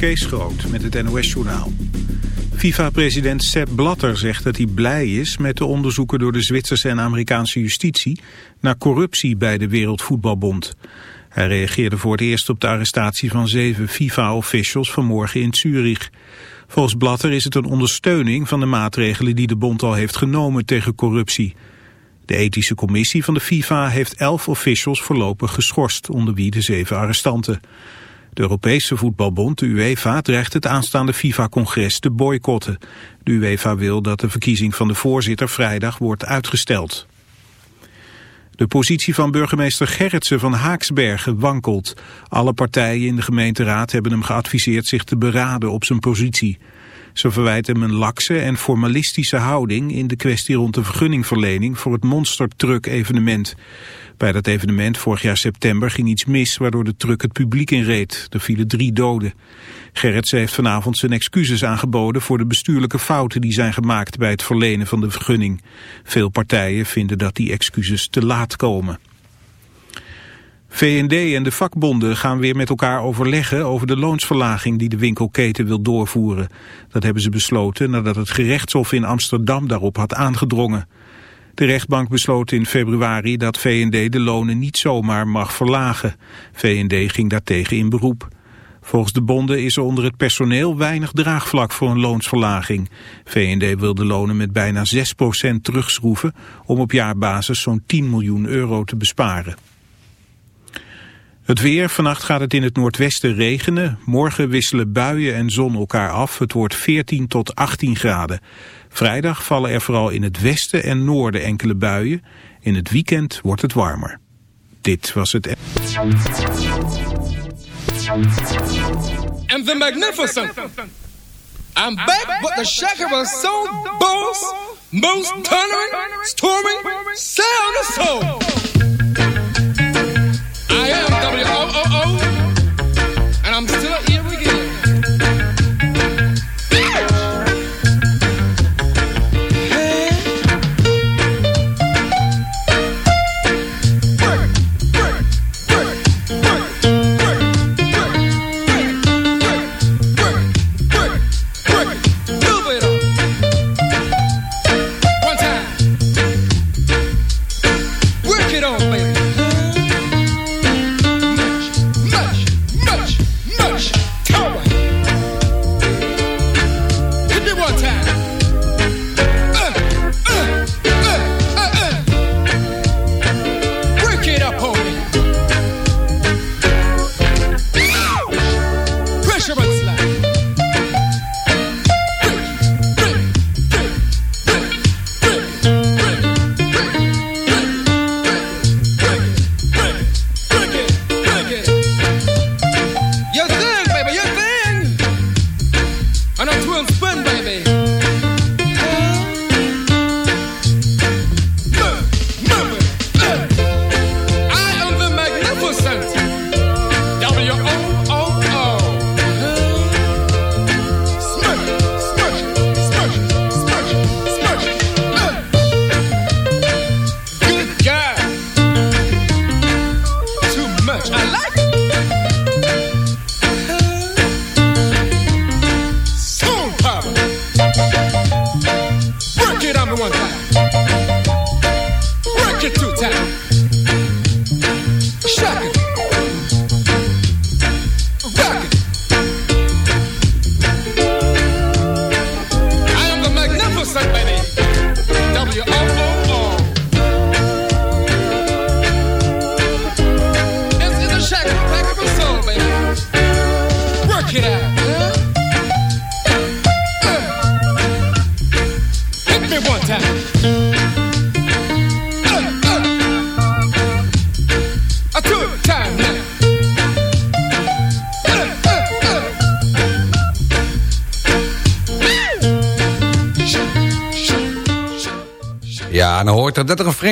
Kees Groot met het NOS-journaal. FIFA-president Sepp Blatter zegt dat hij blij is met de onderzoeken door de Zwitserse en Amerikaanse justitie naar corruptie bij de Wereldvoetbalbond. Hij reageerde voor het eerst op de arrestatie van zeven FIFA-officials vanmorgen in Zurich. Volgens Blatter is het een ondersteuning van de maatregelen die de bond al heeft genomen tegen corruptie. De ethische commissie van de FIFA heeft elf officials voorlopig geschorst, onder wie de zeven arrestanten. De Europese voetbalbond, de UEFA, dreigt het aanstaande FIFA-congres te boycotten. De UEFA wil dat de verkiezing van de voorzitter vrijdag wordt uitgesteld. De positie van burgemeester Gerritsen van Haaksbergen wankelt. Alle partijen in de gemeenteraad hebben hem geadviseerd zich te beraden op zijn positie. Ze verwijten hem een lakse en formalistische houding in de kwestie rond de vergunningverlening voor het monstertruck evenement. Bij dat evenement vorig jaar september ging iets mis waardoor de truck het publiek inreed. Er vielen drie doden. Gerritsen heeft vanavond zijn excuses aangeboden voor de bestuurlijke fouten die zijn gemaakt bij het verlenen van de vergunning. Veel partijen vinden dat die excuses te laat komen. VND en de vakbonden gaan weer met elkaar overleggen over de loonsverlaging die de winkelketen wil doorvoeren. Dat hebben ze besloten nadat het gerechtshof in Amsterdam daarop had aangedrongen. De rechtbank besloot in februari dat VND de lonen niet zomaar mag verlagen. VND ging daartegen in beroep. Volgens de bonden is er onder het personeel weinig draagvlak voor een loonsverlaging. VND wil de lonen met bijna 6% terugschroeven om op jaarbasis zo'n 10 miljoen euro te besparen. Het weer, vannacht gaat het in het noordwesten regenen. Morgen wisselen buien en zon elkaar af. Het wordt 14 tot 18 graden. Vrijdag vallen er vooral in het westen en noorden enkele buien. In het weekend wordt het warmer. Dit was het... And the magnificent. I'm back, shaker storming, sound of. I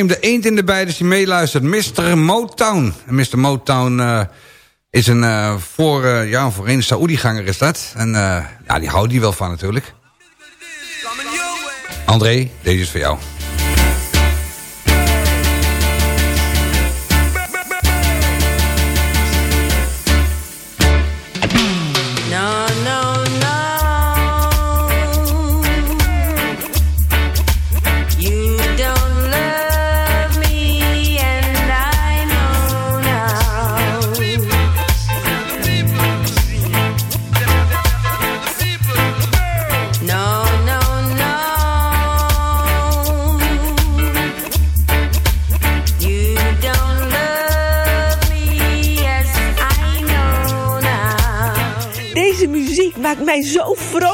vreemde eend in de is die meeluistert. Mr. Motown. En Mr. Motown eh, is een eh voor, eh, ja, voor een Saoedi-ganger is dat. En ja, die houdt die wel van natuurlijk. André, deze is voor jou. Zo vrolijk.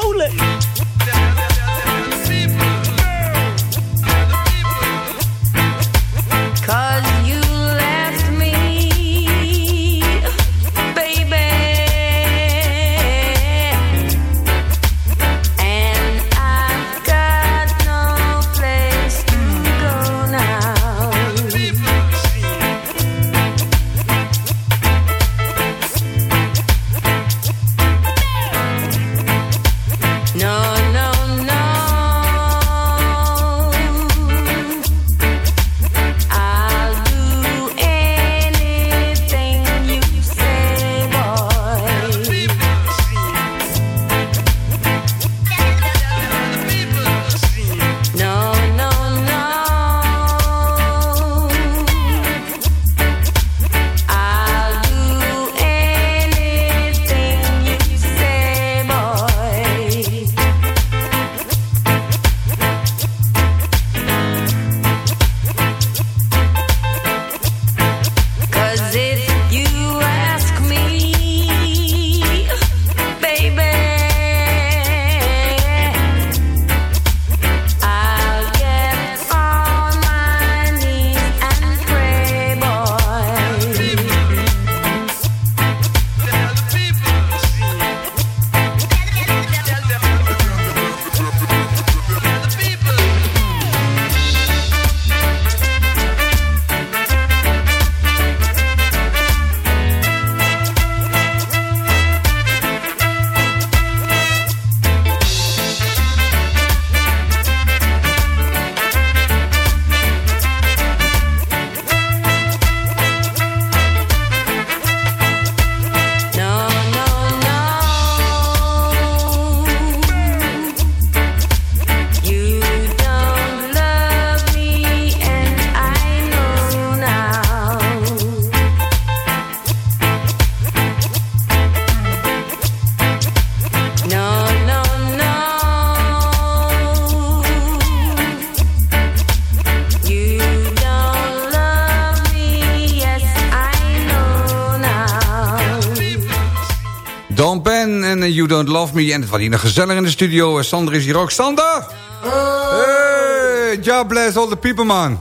Me. En het was hier nog gezellig in de studio. Sander is hier ook. Sander! Hey! God bless all the people, man.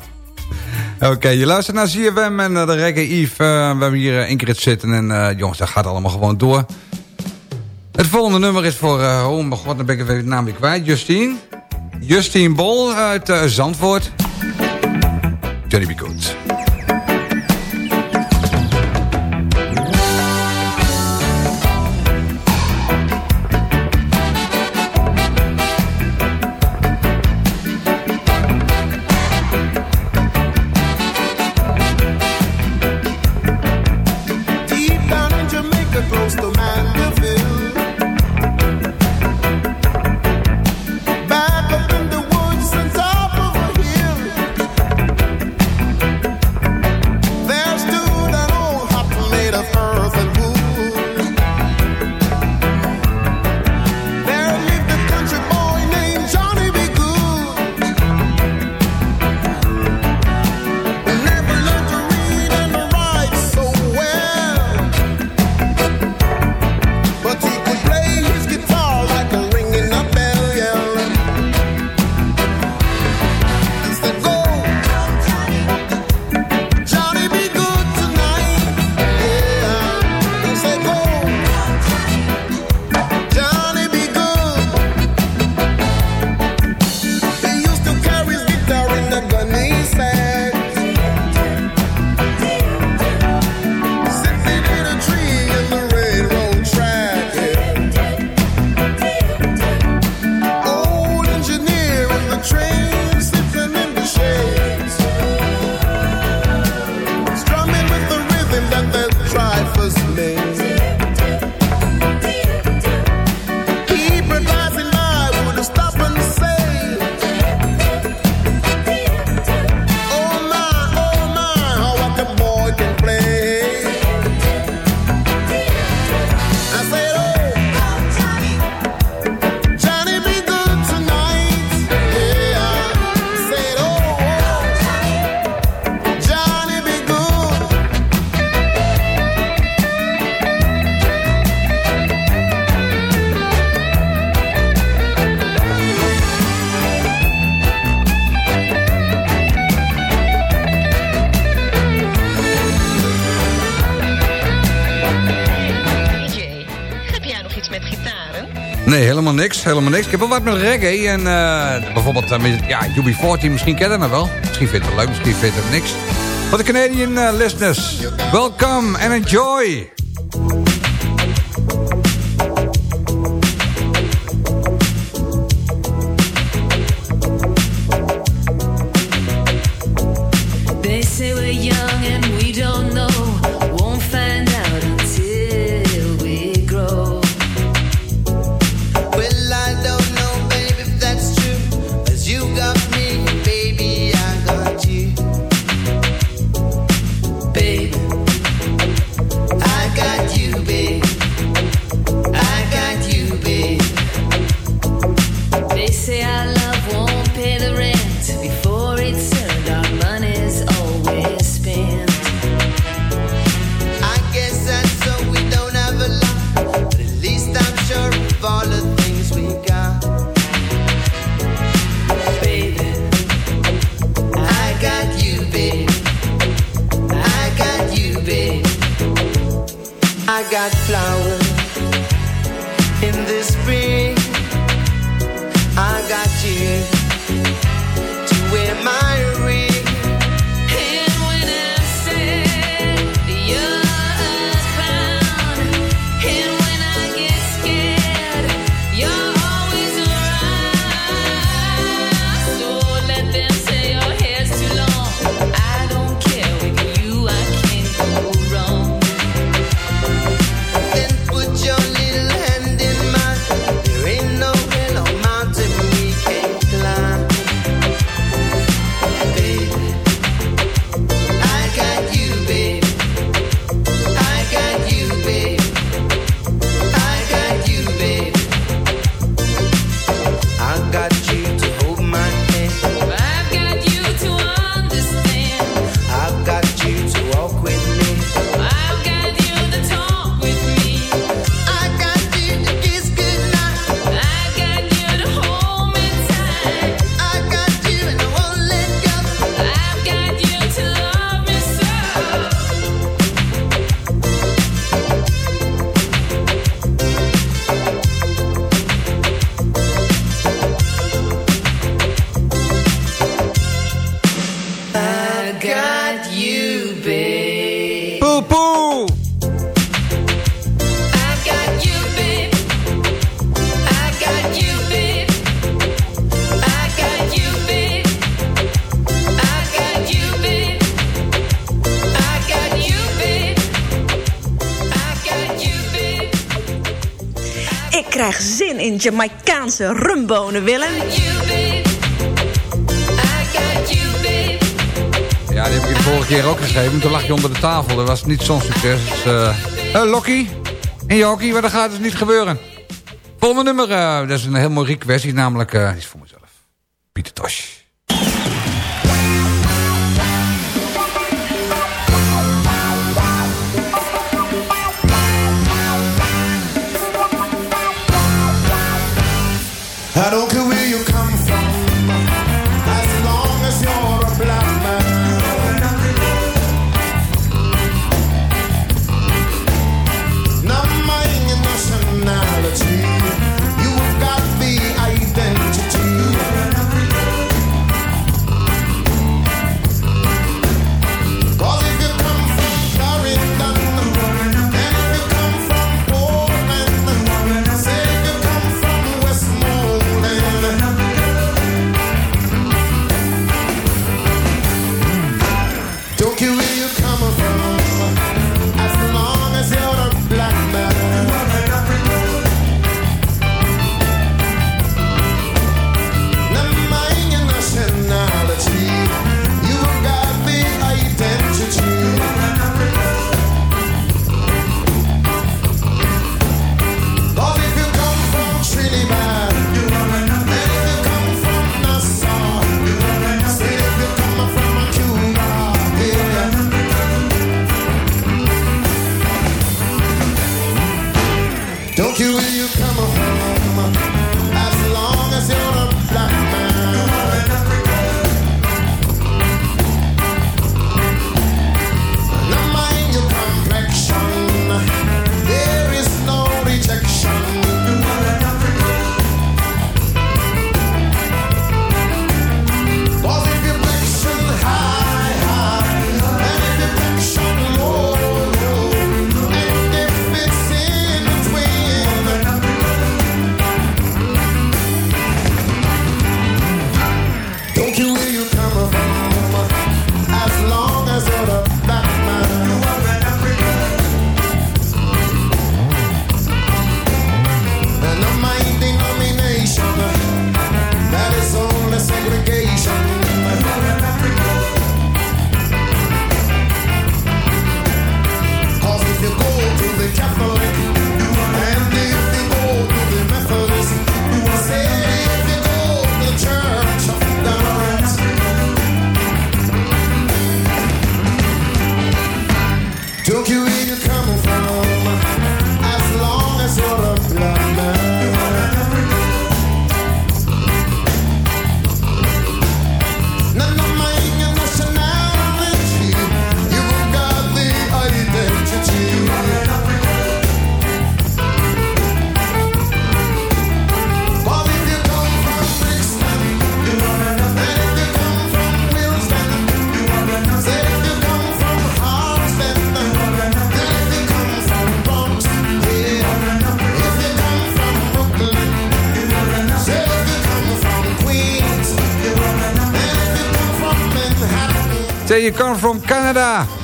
Oké, je luistert naar ZFM en uh, de Reggae Eve. Uh, we hebben hier uh, Ingrid zitten en uh, jongens, dat gaat allemaal gewoon door. Het volgende nummer is voor, oh mijn god, dan ben ik even de naam weer kwijt. Justine. Justine Bol uit Zandvoort. Johnny B. Good. Helemaal niks. Helemaal niks. Ik heb wel wat met reggae. En uh, bijvoorbeeld uh, met, ja, UB40, misschien ken je dat wel. Misschien vindt het leuk, misschien vindt het niks. Voor de Canadian uh, listeners, welcome and enjoy. Jamaicaanse rumbonen, Willem. Ja, die heb ik de vorige keer ook geschreven. Toen lag je onder de tafel. Dat was niet zo'n succes. Dus, Lokkie, in je hockey, maar dat gaat dus niet gebeuren. Volgende nummer, uh, dat is een heel mooi request. Namelijk, die is voor mezelf. Pieter Tosh. You Come From Canada.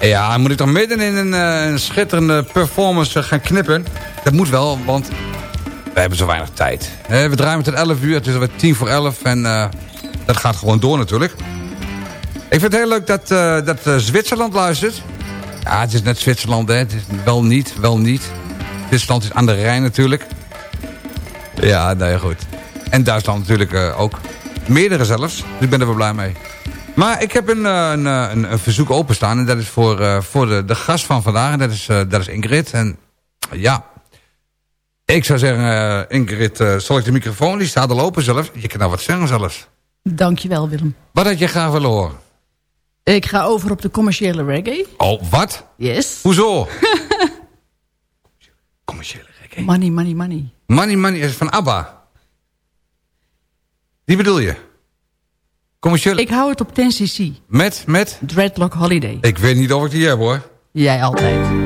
Ja, moet ik toch midden in een, eh, een schitterende performance gaan knippen? Dat moet wel, want we hebben zo weinig tijd. Eh, we draaien tot 11 uur, het is alweer 10 voor 11 en eh, dat gaat gewoon door natuurlijk. Ik vind het heel leuk dat, dat Zwitserland luistert. Ja, het is net Zwitserland, hè. Het is wel niet, wel niet. Zwitserland is aan de Rijn natuurlijk. Ja, nee, goed. En Duitsland natuurlijk ook. Meerdere zelfs, dus ik ben er wel blij mee. Maar ik heb een, eh, een, eh, een, een verzoek openstaan. En dat is voor, eh, voor de, de gast van vandaag. En dat is, dat is Ingrid. En ja, ik zou zeggen, Ingrid, zal ik de microfoon? Die staat al open zelfs. Je kan nou wat zeggen zelfs. Dankjewel, Willem. Wat had je graag willen horen? Ik ga over op de commerciële reggae. Oh, wat? Yes. Hoezo? Commerciële reggae. Money, money, money. Money Money is van ABBA. Die bedoel je? Commerciële... Ik hou het op 10cc. Met, met? Dreadlock Holiday. Ik weet niet of ik die heb hoor. Jij altijd.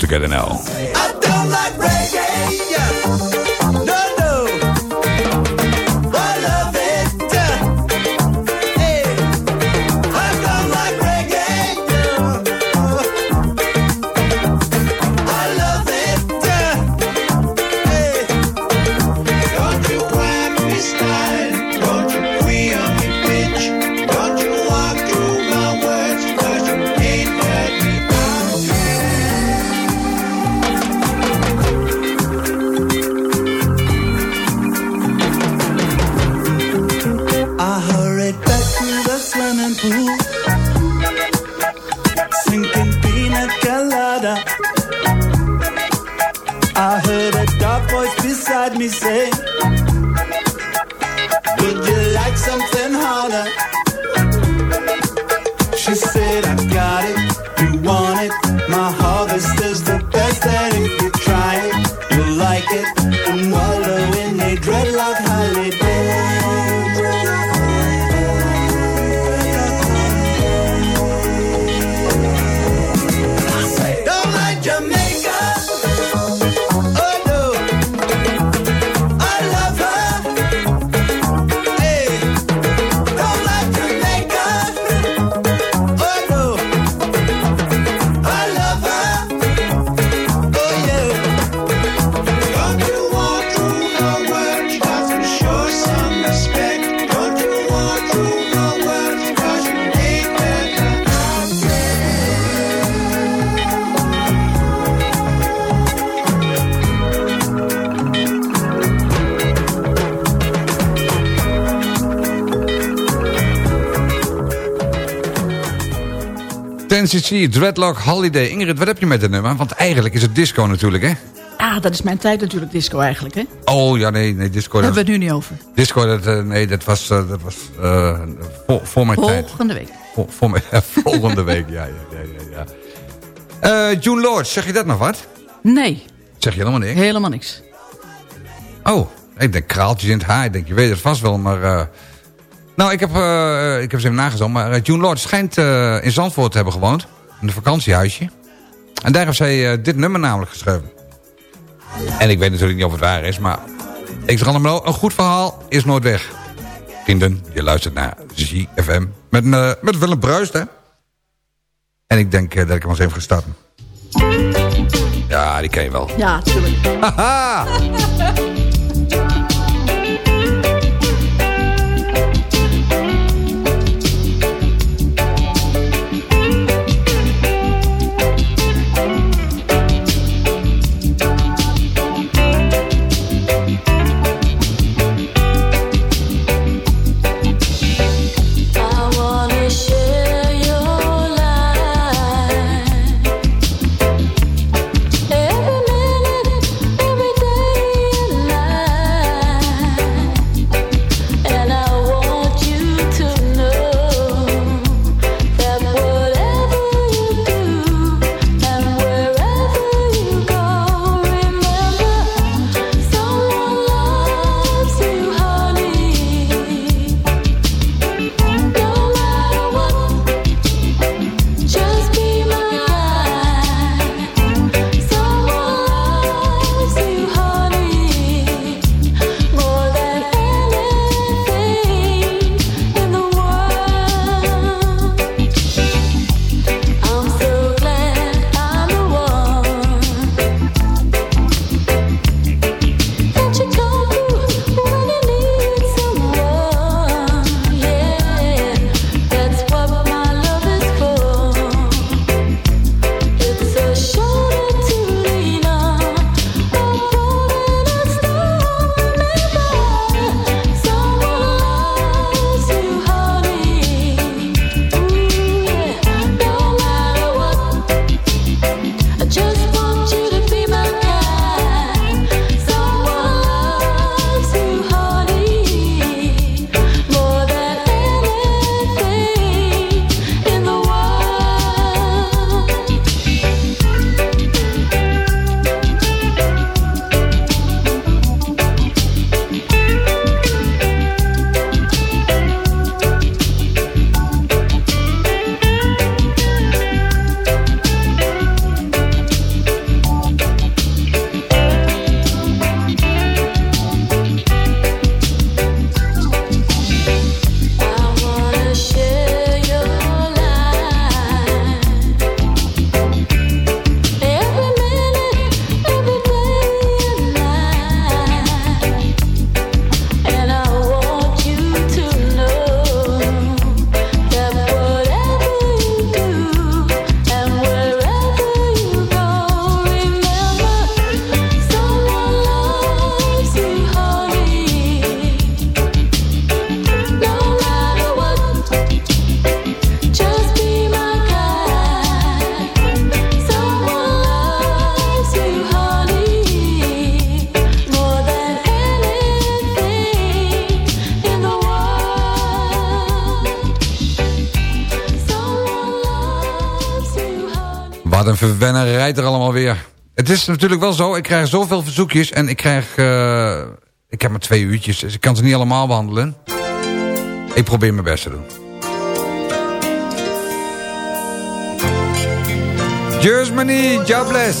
together now. 10cc, Dreadlock Holiday. Ingrid, wat heb je met dit nummer? Want eigenlijk is het disco natuurlijk, hè? Ah, dat is mijn tijd natuurlijk, disco eigenlijk, hè? Oh, ja, nee, nee, disco... Daar Dat, hebben we het nu niet over. disco, dat, eh, nee, dat was, eh, dat was eh, voor, voor mijn tijd. Volgende week. Voor, voor mijn, volgende week, ja, ja, ja, ja. June Lord, zeg je dat nog wat? Nee, Zeg je helemaal niks? helemaal niks. Oh, ik denk kraaltjes in het haar. Ik denk, je weet het vast wel, maar... Nou, ik heb, eh, ik heb eens even nagezocht. Maar eh, June Lord schijnt in Zandvoort te hebben gewoond. In een vakantiehuisje. En daar heeft zij dit nummer namelijk geschreven. En ik weet natuurlijk niet of het waar is, maar... Ik zeg allemaal, een goed verhaal is nooit weg. Vrienden, je luistert naar ZFM. Met, met Willem Bruist, hè? En ik denk dat ik hem eens even ga starten. Ja, die ken je wel. Ja, natuurlijk. Haha! Het is natuurlijk wel zo, ik krijg zoveel verzoekjes en ik krijg... eh, ik heb maar twee uurtjes, dus ik kan ze niet allemaal behandelen. Ik probeer mijn best te doen. Germany, jobless.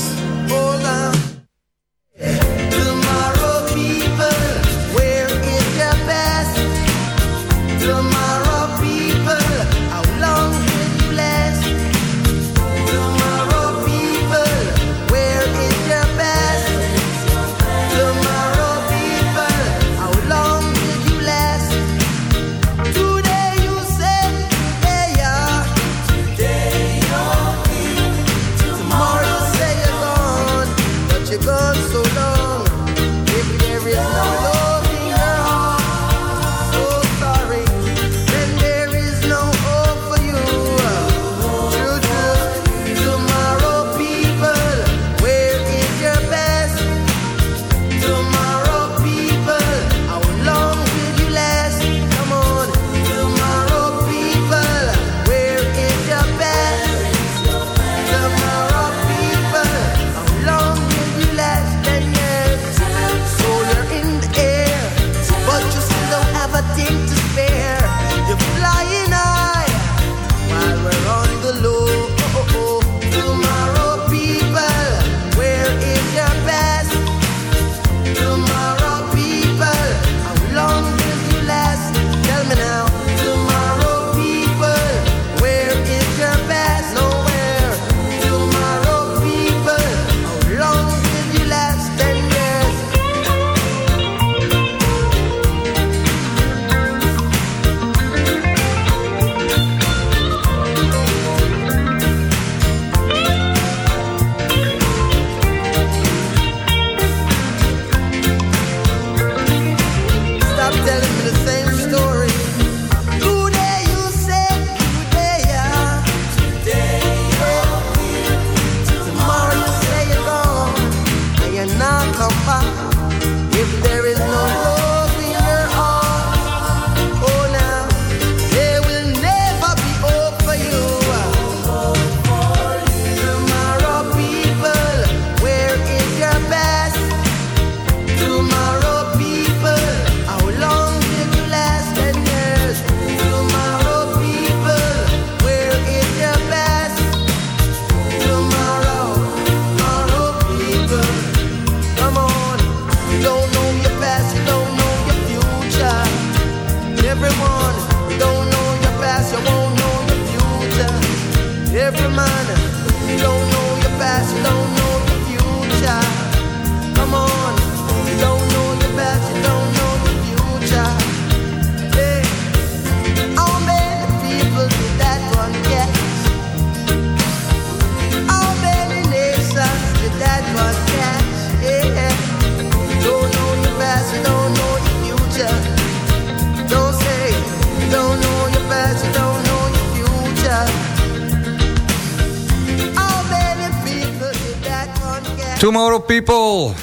people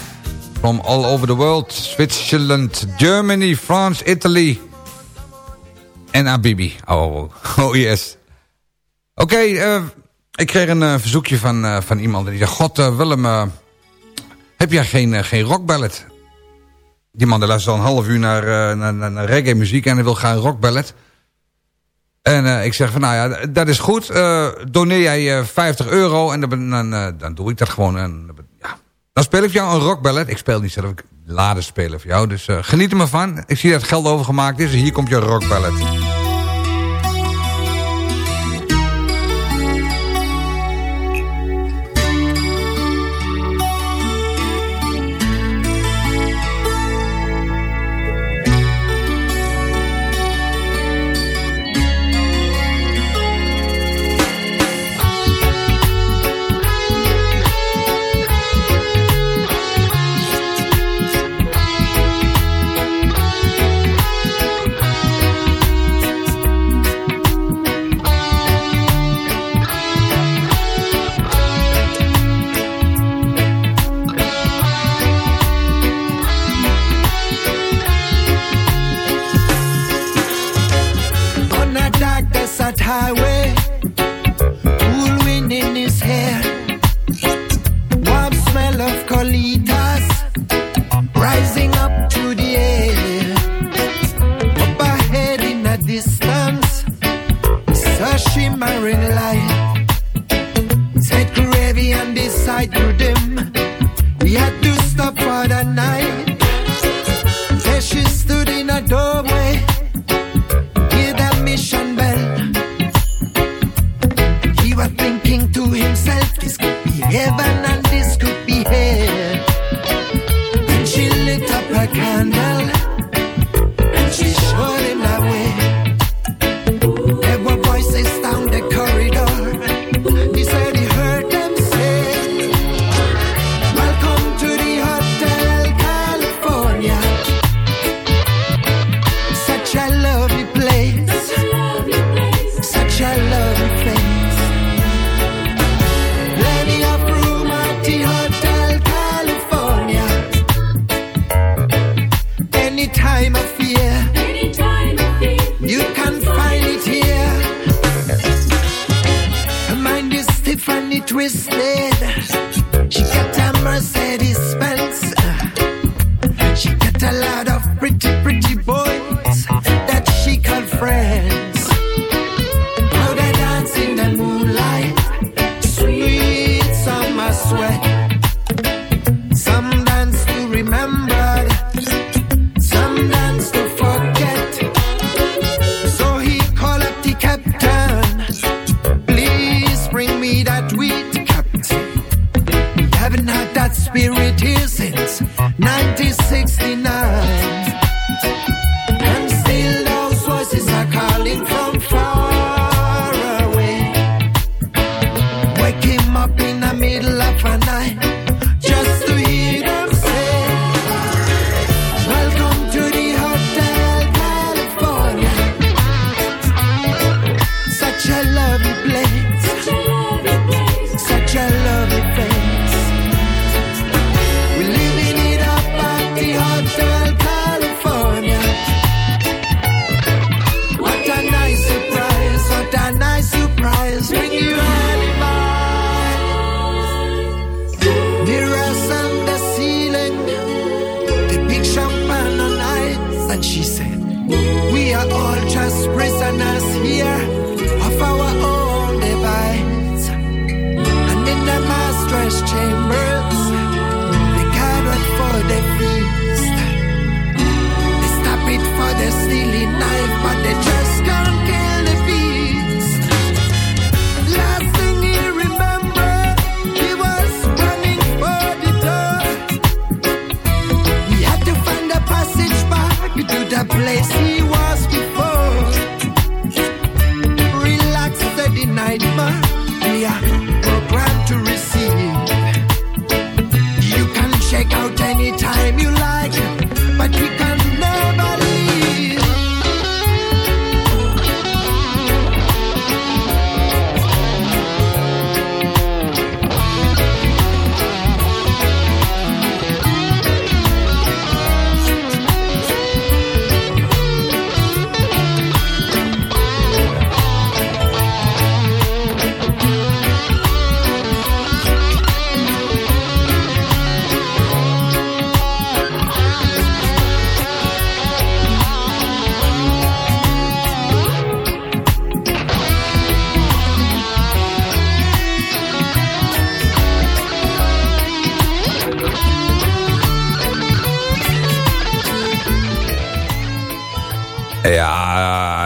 from all over the world. Switzerland, Germany, France, Italy. En Abibi. Oh, oh yes. Oké, eh, ik kreeg een eh, verzoekje van, eh, van iemand die zei... God, Willem, heb jij geen, geen rockballet? Die man luistert al een half uur naar, naar, naar, reggae muziek... en hij wil gaan rockballet. En ik zeg van, nou ja, dat is goed. Uh, doneer jij uh, 50 euro en dan, dan, dan, doe ik dat gewoon. En dan speel ik jou een rockballet. Ik speel niet zelf, ik laden spelen voor jou. Dus eh, geniet er maar van. Ik zie dat geld overgemaakt is. Dus hier komt je rockballet.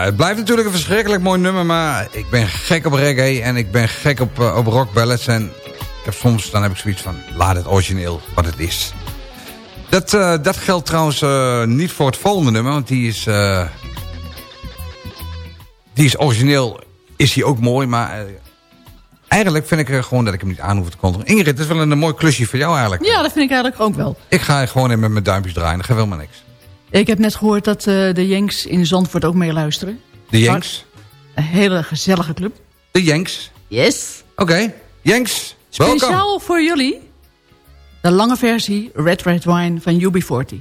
Ja, het blijft natuurlijk een verschrikkelijk mooi nummer, maar ik ben gek op reggae en ik ben gek op, eh, op rock ballads. En ik heb soms, dan heb ik zoiets van, laat het origineel wat het is. Dat, eh, dat geldt trouwens eh, niet voor het volgende nummer, want die is... die is origineel, is hij ook mooi, maar... eigenlijk vind ik er gewoon dat ik hem niet aan hoef te controleren. Ingrid, dat is wel een, mooi klusje voor jou eigenlijk. Ja, dat vind ik eigenlijk ook wel. Ik ga gewoon in met mijn duimpjes draaien, dat gaat helemaal niks. Ik heb net gehoord dat eh, de Yanks in Zandvoort ook meeluisteren. De Yanks. Een hele gezellige club. De Yanks. Yes. Oké, Yanks, welkom. Speciaal voor jullie. De lange versie Red Red Wine van UB40.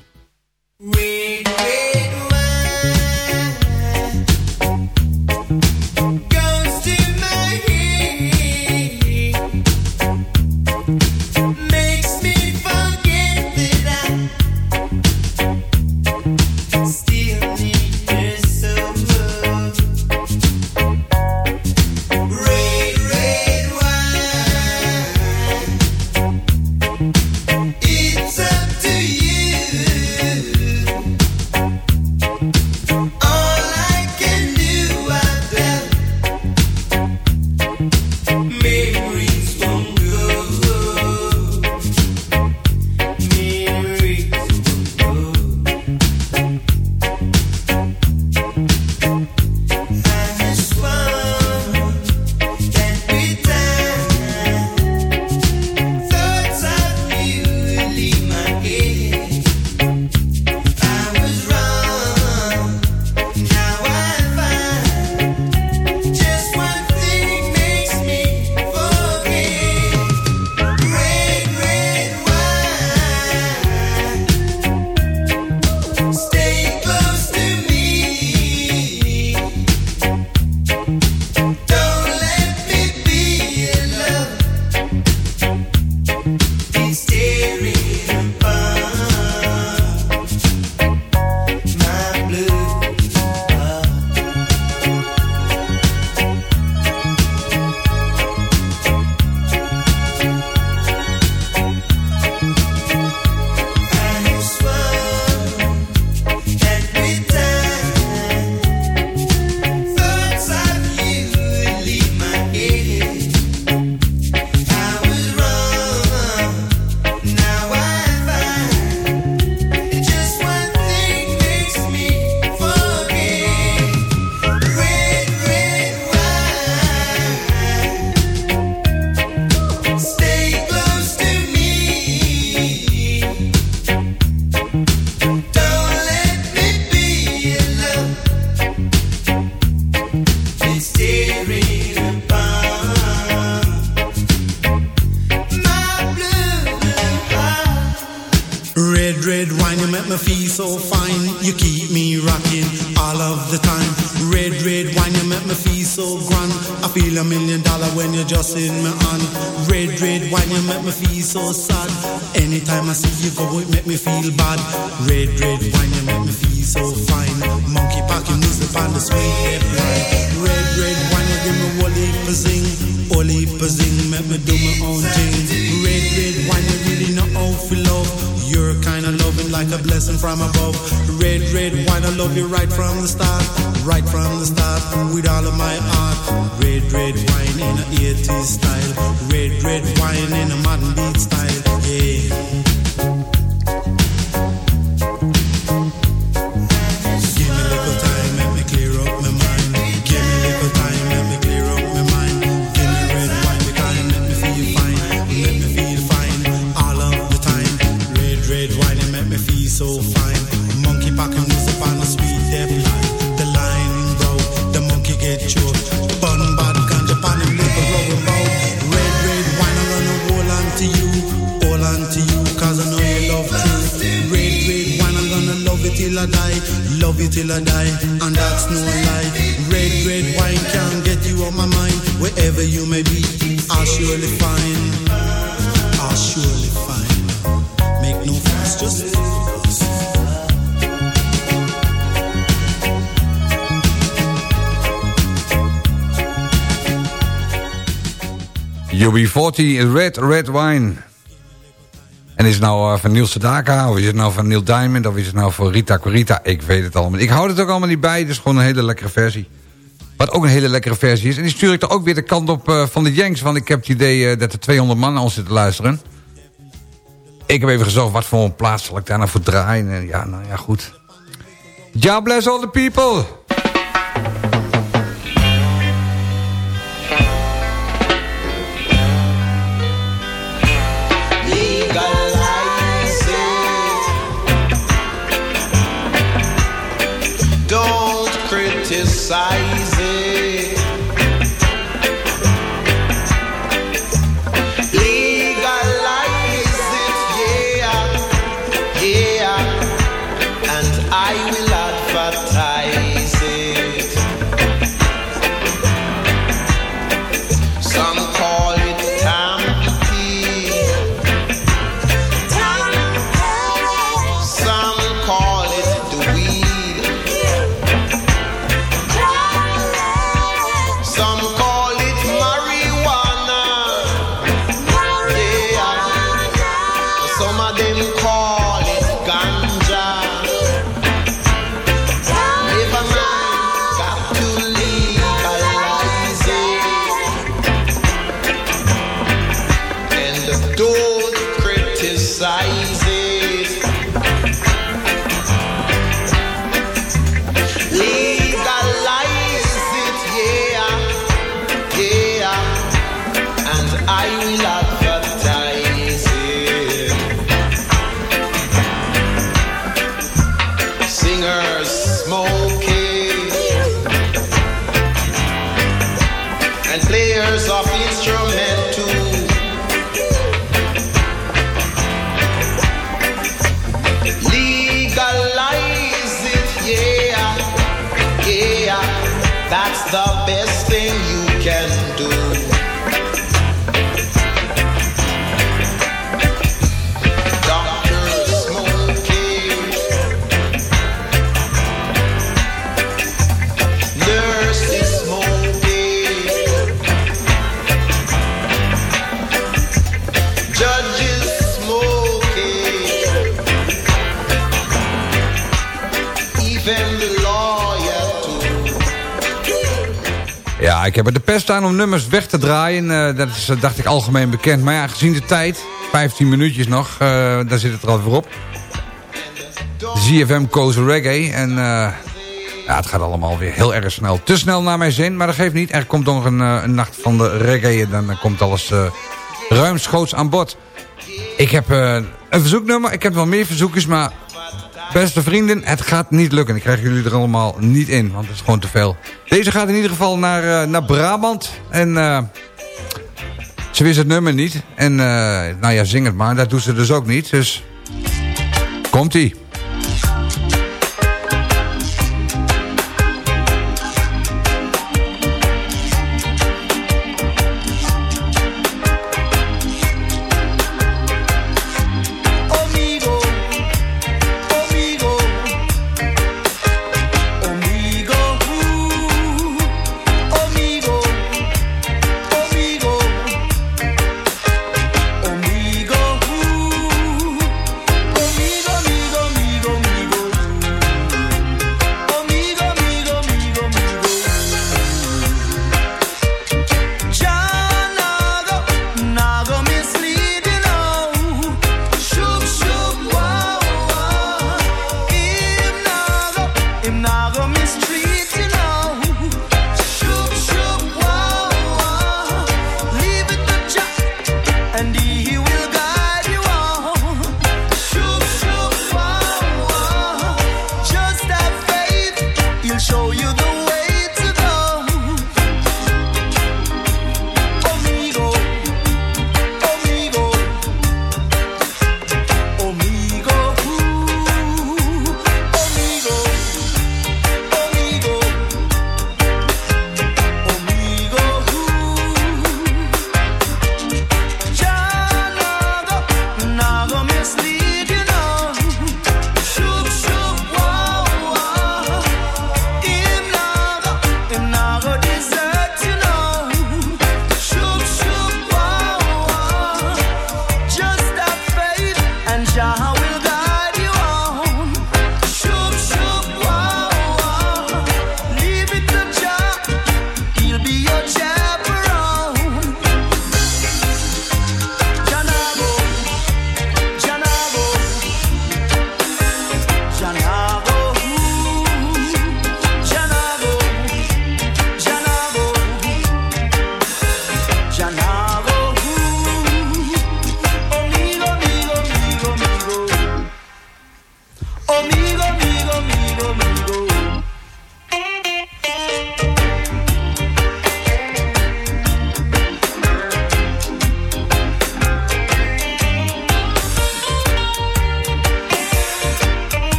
In my. Red, red wine, you make me feel so sad. Anytime I see you go, it make me feel bad. Red, red wine, love you right from the start. Right from the start, with all of my heart. Red, red wine in a 80s style. Red, red wine in a modern beat UB40 Red Red Wine. En is het nou eh, van Niels Sedaka, of is het nou van Neil Diamond... of is het nou voor Rita Corita? Ik weet het allemaal. Ik hou het ook allemaal niet bij, is gewoon een hele lekkere versie. Wat ook een hele lekkere versie is. En die stuur ik er ook weer de kant op eh, van de Yanks... want ik heb het idee eh, dat er 200 man al zitten luisteren. Ik heb even gezocht wat voor een plaats zal ik daar nou voor draaien. En ja, nou ja, goed. God bless all the people! Criticize pest aan om nummers weg te draaien. Eh, dat is, eh, dacht ik, algemeen bekend. Maar ja, gezien de tijd, 15 minuutjes nog, eh, daar zit het er alweer op. ZFM koos reggae. En ja, het gaat allemaal weer heel erg snel. Te snel naar mijn zin, maar dat geeft niet. Er komt nog een, een nacht van de reggae. En dan komt alles eh, ruimschoots aan bod. Ik heb een verzoeknummer. Ik heb wel meer verzoekjes, maar... Beste vrienden, het gaat niet lukken. Ik krijg jullie er allemaal niet in, want het is gewoon te veel. Deze gaat in ieder geval naar, eh, naar Brabant. En eh, ze wist het nummer niet. En eh, nou ja, zing het maar. Dat doet ze dus ook niet. Dus komt-ie.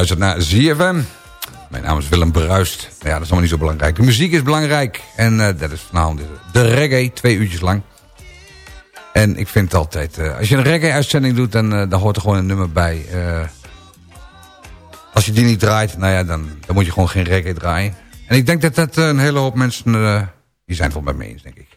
Luistert naar ZFM. Mijn naam is Willem Bruist. Maar ja, dat is allemaal niet zo belangrijk. De muziek is belangrijk. En eh, dat is vanavond de reggae, twee uurtjes lang. En ik vind altijd... eh, als je een reggae-uitzending doet, dan, eh, hoort er gewoon een nummer bij. Als je die niet draait, nou ja, dan, dan moet je gewoon geen reggae draaien. En ik denk dat dat een hele hoop mensen... die zijn het wel met me eens, denk ik.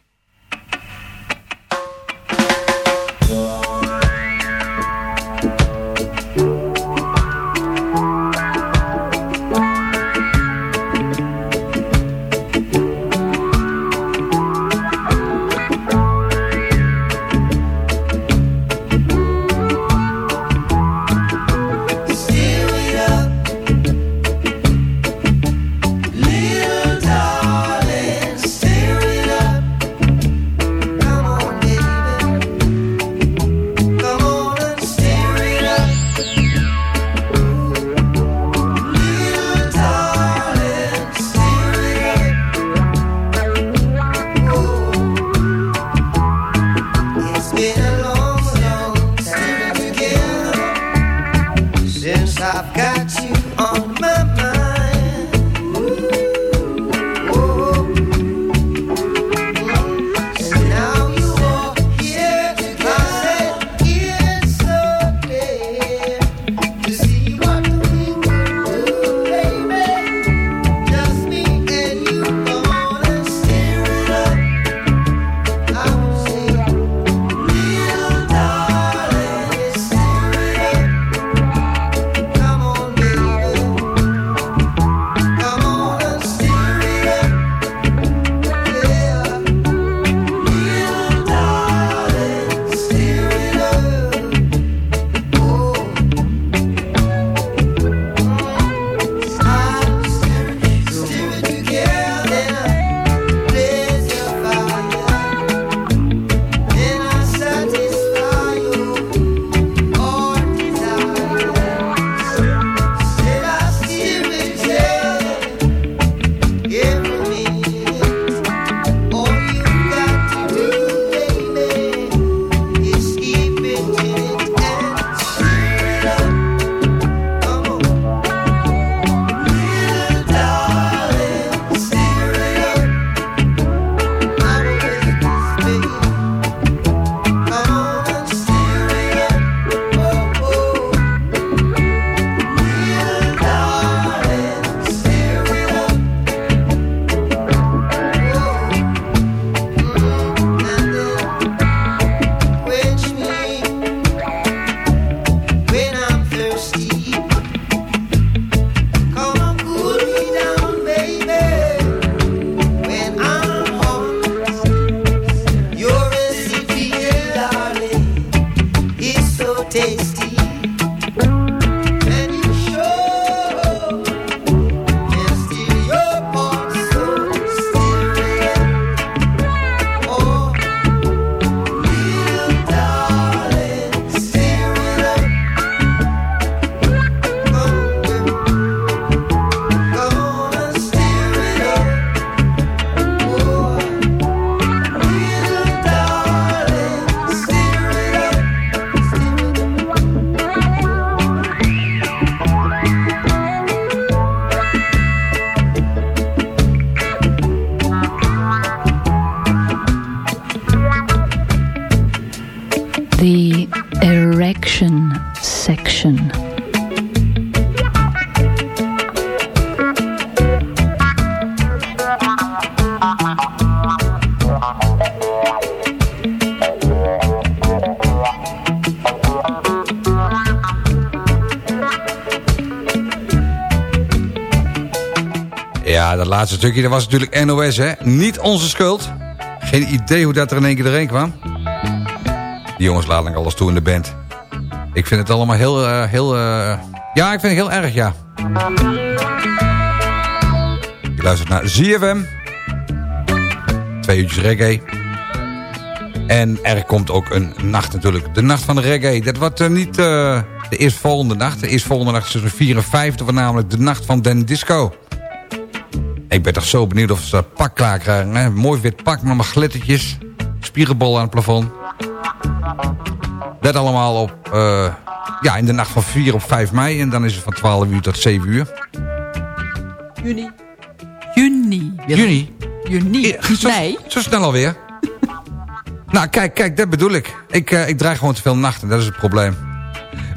Dat was natuurlijk NOS, hè. Niet onze schuld. Geen idee hoe dat er in één keer doorheen kwam. Die jongens laten alles toe in de band. Ik vind het allemaal heel, eh, heel... eh, ja, ik vind het heel erg, ja. Je luistert naar ZFM. Twee uurtjes reggae. En er komt ook een nacht natuurlijk. De nacht van de reggae. Dat wordt eh, niet de eerstvolgende nacht. De eerstvolgende nacht is tussen 4 en 5. Dat wordt namelijk de nacht van Den Disco. Ik ben toch zo benieuwd of ze dat pak klaar krijgen. Hè? Mooi wit pak met maar glittertjes. Spiegelbol aan het plafond. Let allemaal op, eh, ja, in de nacht van 4 op 5 mei. En dan is het van 12 uur tot 7 uur. Juni. Juni. Juni. Juni. Ja, Niet zo, mei. zo snel alweer. nou, kijk, kijk, dat bedoel ik. Ik, eh, ik draai gewoon te veel nachten, dat is het probleem.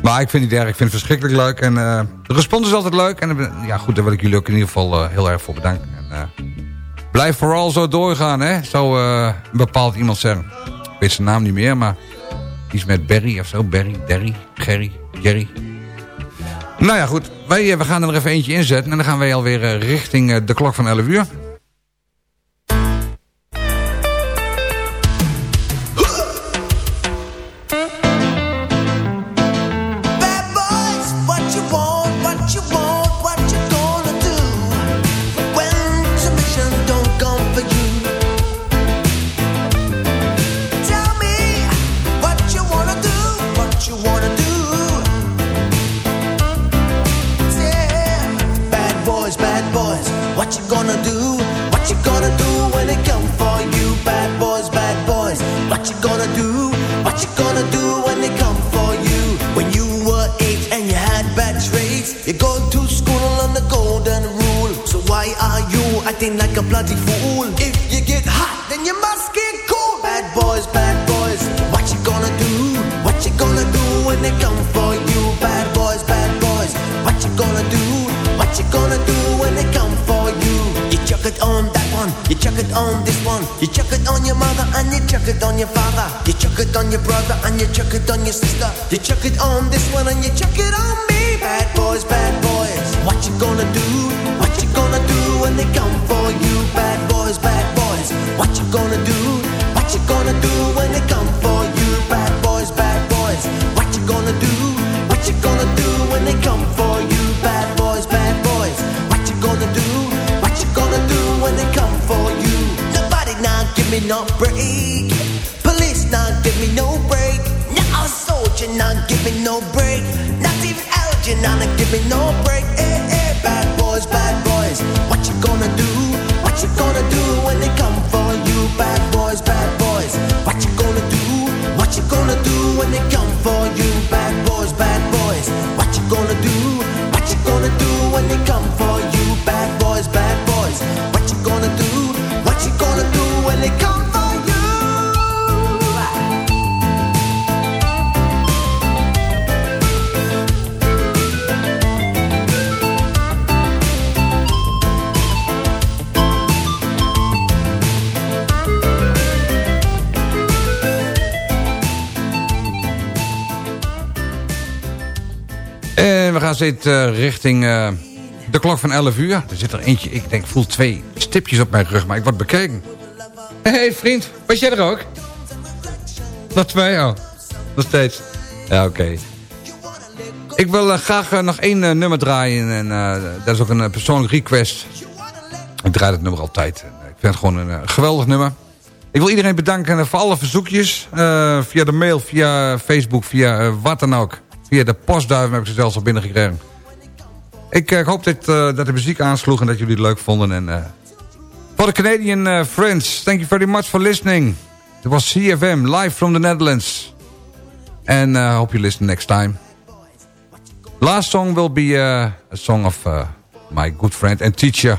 Maar ik vind het niet erg, ik vind het verschrikkelijk leuk. En eh, de respons is altijd leuk. En eh, ja, goed, daar wil ik jullie ook in ieder geval eh, heel erg voor bedanken. En, blijf vooral zo doorgaan, hè. Zo bepaalt iemand zeggen. Ik weet zijn naam niet meer, maar iets met Barry of zo. Barry, Derry, Gerry, Jerry. Nou ja, goed. Wij, we gaan er nog even eentje inzetten. En dan gaan wij alweer richting de klok van 11 uur. Bloody fool? If you get hot, then you must get cool. Bad boys, bad boys, what you gonna do? What you gonna do when they come for you? Bad boys, bad boys, what you gonna do? What you gonna do when they come for you? You chuck it on that one, you chuck it on this one, you chuck it on your mother and you chuck it on your father, you chuck it on your brother and you chuck it on your sister, you chuck it on this one and you chuck it on me. Bad boys, bad boys, what you gonna do? When they come for you? Bad boys, bad boys, what you gonna do? What you gonna do when they come for you? Bad boys, bad boys, what you gonna do? What you gonna do when they come for you? Bad boys, bad boys, what you gonna do? What you gonna do when they come for you? Nobody now give me no break. Police now give me no break. Now a soldier now give me no break. Not even Elgin now give me no break. Hey, hey, bad boys, bad boys, gonna do? What you gonna do when they come for you? Bad boys, bad boys, what you gonna do? What you gonna do when they come for you? Bad gaan steeds eh, richting eh, de klok van 11 uur. Er zit er eentje, ik denk, voel twee stipjes op mijn rug, maar ik word bekeken. Hé hey, vriend, was jij er ook? Nog twee, oh. Nog steeds. Ja, oké. Ik wil eh, graag nog één nummer draaien en dat is ook een persoonlijk request. Ik draai het nummer altijd. Ik vind het gewoon een geweldig nummer. Ik wil iedereen bedanken voor alle verzoekjes. via de mail, via Facebook, via wat dan ook. Via de postduiven heb ik ze zelfs al binnengekregen. Ik eh, hoop dat, eh, dat de muziek aansloeg en dat jullie het leuk vonden. En, eh, voor de Canadian eh, friends, thank you very much for listening. It was CFM, live from the Netherlands. And I hope you listen next time. Last song will be a song of my good friend and teacher.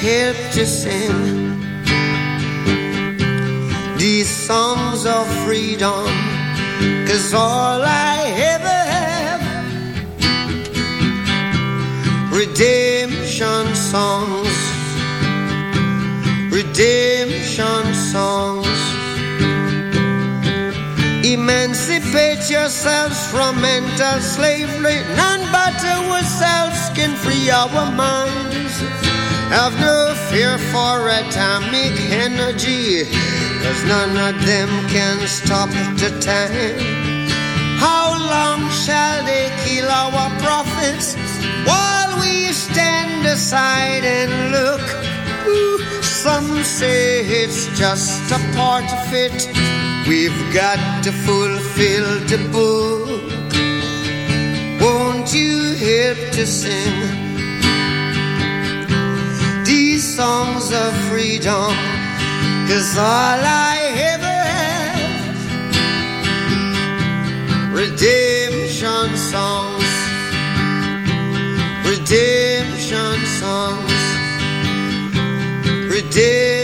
Help to sing these songs of freedom. Cause all I ever have redemption songs, redemption songs. Emancipate yourselves from mental slavery, none but ourselves can free our minds. Have no fear for atomic energy, cause none of them can stop the time. How long shall they kill our prophets while we stand aside and look? Ooh, some say it's just a part of it. We've got to fulfill the book. Won't you help to sing songs of freedom? Cause all I ever have redemption songs, redemption songs, redemption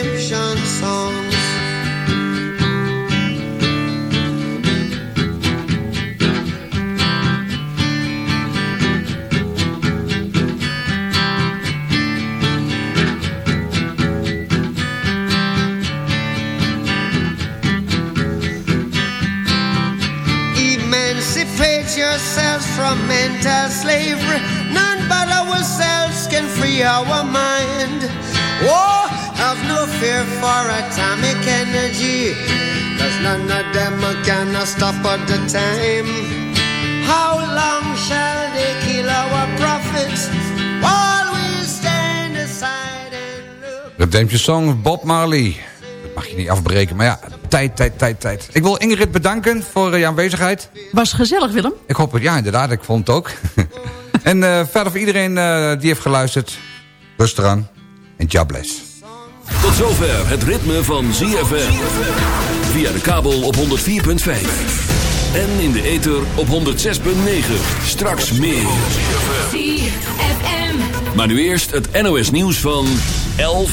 mental slavery. None but ourselves can free our mind. Oh, have no fear for atomic energy. Cause none of them can stop at the time. How long shall they kill our prophets while we stand aside and look? Redemption Song, of Bob Marley. Mag je niet afbreken, maar ja, tijd, tijd, tijd, tijd. Ik wil Ingrid bedanken voor eh, je aanwezigheid. Was gezellig, Willem. Ik hoop het, ja inderdaad, ik vond het ook. en eh, verder voor iedereen eh, die heeft geluisterd, rust eraan en God bless. Tot zover het ritme van ZFM. Via de kabel op 104.5. En in de ether op 106.9. Straks meer. Maar nu eerst het NOS nieuws van 11.